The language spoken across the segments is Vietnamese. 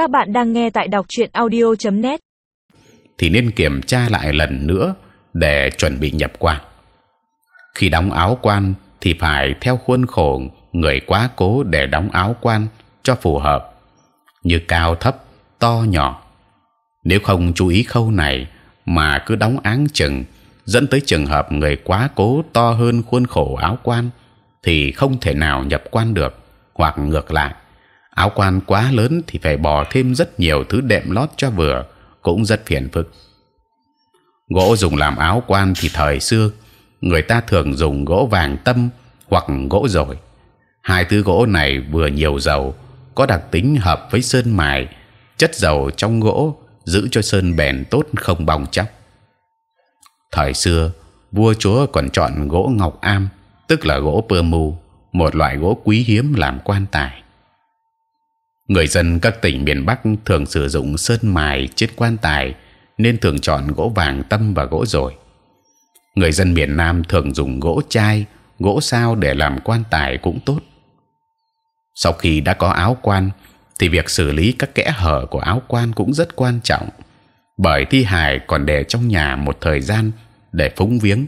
Các bạn đang nghe tại đọc truyện audio.net. thì nên kiểm tra lại lần nữa để chuẩn bị nhập quan. Khi đóng áo quan thì phải theo khuôn khổ người quá cố để đóng áo quan cho phù hợp, như cao thấp, to nhỏ. Nếu không chú ý khâu này mà cứ đóng áng chừng, dẫn tới trường hợp người quá cố to hơn khuôn khổ áo quan, thì không thể nào nhập quan được, hoặc ngược lại áo quan quá lớn thì phải bỏ thêm rất nhiều thứ đệm lót cho vừa, cũng rất phiền phức. Gỗ dùng làm áo quan thì thời xưa, người ta thường dùng gỗ vàng tâm hoặc gỗ rồi hai thứ gỗ này vừa nhiều dầu, có đặc tính hợp với sơn mài. Chất dầu trong gỗ giữ cho sơn bền tốt không bong chóc. Thời xưa, vua chúa còn chọn gỗ ngọc am, tức là gỗ pơ mu, một loại gỗ quý hiếm làm quan tài người dân các tỉnh miền Bắc thường sử dụng sơn mài trên quan tài nên thường chọn gỗ vàng tâm và gỗ rồi. Người dân miền Nam thường dùng gỗ chai, gỗ sao để làm quan tài cũng tốt. Sau khi đã có áo quan, thì việc xử lý các kẽ hở của áo quan cũng rất quan trọng. Bởi thi hài còn để trong nhà một thời gian để phúng viếng,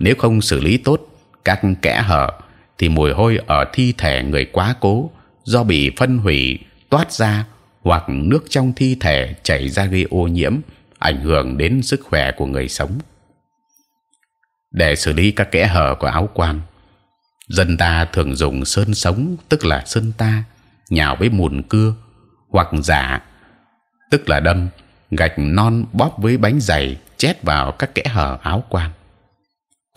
nếu không xử lý tốt các kẽ hở, thì mùi hôi ở thi thể người quá cố do bị phân hủy toát ra hoặc nước trong thi thể chảy ra gây ô nhiễm, ảnh hưởng đến sức khỏe của người sống. Để xử lý các kẽ hở của áo quan dân ta thường dùng sơn sống, tức là sơn ta, nhào với mùn cưa hoặc giả, tức là đâm, gạch non bóp với bánh dày chét vào các kẽ hở áo quan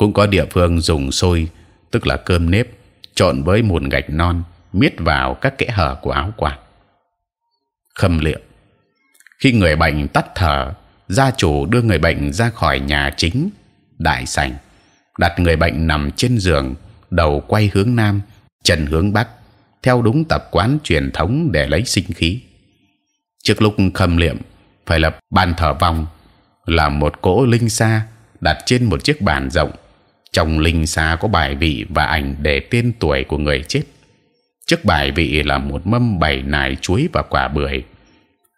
cũng có địa phương dùng sôi tức là cơm nếp, trộn với mùn gạch non, miết vào các kẽ hở của áo quan khâm liệm. Khi người bệnh tắt thở, gia chủ đưa người bệnh ra khỏi nhà chính, đại sảnh, đặt người bệnh nằm trên giường, đầu quay hướng nam, chân hướng bắc, theo đúng tập quán truyền thống để lấy sinh khí. Trước lúc khâm liệm, phải lập bàn thờ vong là một cỗ linh sa đặt trên một chiếc bàn rộng. Trong linh sa có bài vị và ảnh để tên tuổi của người chết trước bài vị là một mâm bày nải chuối và quả bưởi.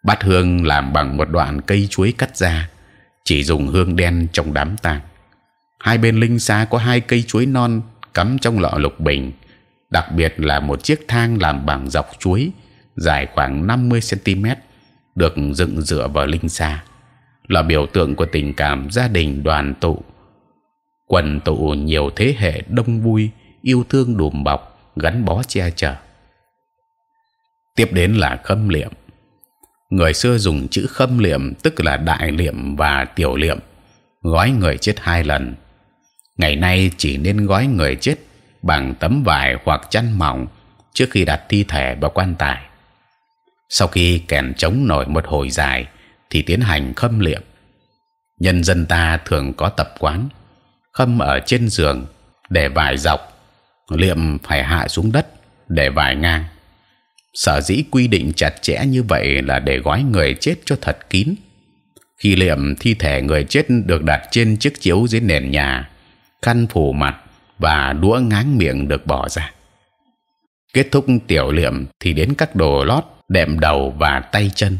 Bát hương làm bằng một đoạn cây chuối cắt ra, chỉ dùng hương đen trong đám tang. Hai bên linh xa có hai cây chuối non cắm trong lọ lục bình, đặc biệt là một chiếc thang làm bằng dọc chuối, dài khoảng 50 cm được dựng dựa vào linh xa là biểu tượng của tình cảm gia đình, đoàn tụ. Quần tụ nhiều thế hệ đông vui, yêu thương đùm bọc, gắn bó che chở tiếp đến là khâm liệm. Người xưa dùng chữ khâm liệm, tức là đại liệm và tiểu liệm, gói người chết hai lần. Ngày nay chỉ nên gói người chết bằng tấm vải hoặc chăn mỏng trước khi đặt thi thể vào quan tài. Sau khi kèn chống nổi một hồi dài thì tiến hành khâm liệm. Nhân dân ta thường có tập quán, khâm ở trên giường để vải dọc, liệm phải hạ xuống đất để vải ngang sở dĩ quy định chặt chẽ như vậy là để gói người chết cho thật kín. Khi liệm thi thể người chết được đặt trên chiếc chiếu dưới nền nhà, khăn phủ mặt và đũa ngáng miệng được bỏ ra. Kết thúc tiểu liệm thì đến các đồ lót đệm đầu và tay chân.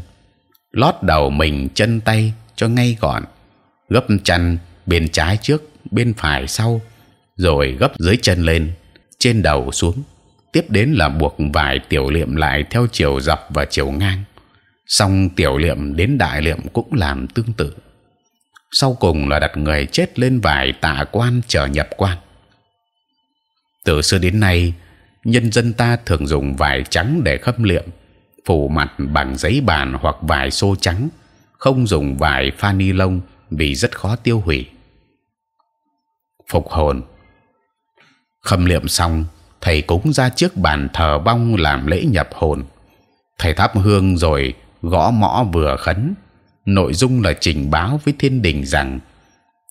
Lót đầu mình, chân tay cho ngay gọn, gấp chăn bên trái trước, bên phải sau, rồi gấp dưới chân lên, trên đầu xuống tiếp đến là buộc vải tiểu liệm lại theo chiều dọc và chiều ngang. Xong tiểu liệm đến đại liệm cũng làm tương tự. Sau cùng là đặt người chết lên vải tạ quan chờ nhập quan. Từ xưa đến nay, nhân dân ta thường dùng vải trắng để khâm liệm, phủ mặt bằng giấy bàn hoặc vải xô trắng, không dùng vải pha ni lông vì rất khó tiêu hủy. Phục hồn. Khâm liệm xong thầy cúng ra trước bàn thờ bong làm lễ nhập hồn. Thầy thắp hương rồi gõ mõ vừa khấn. Nội dung là trình báo với thiên đình rằng,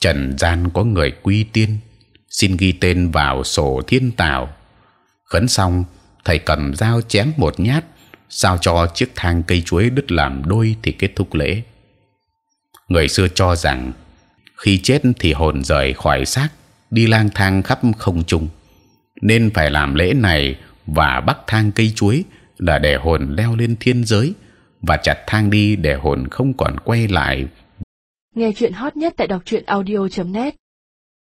trần gian có người quy tiên, xin ghi tên vào sổ thiên tào. Khấn xong, thầy cầm dao chém một nhát, sao cho chiếc thang cây chuối đứt làm đôi thì kết thúc lễ. Người xưa cho rằng, khi chết thì hồn rời khỏi xác, đi lang thang khắp không trung nên phải làm lễ này và bắt thang cây chuối là để hồn leo lên thiên giới và chặt thang đi để hồn không còn quay lại. Nghe chuyện hot nhất tại đọc truyện audio.net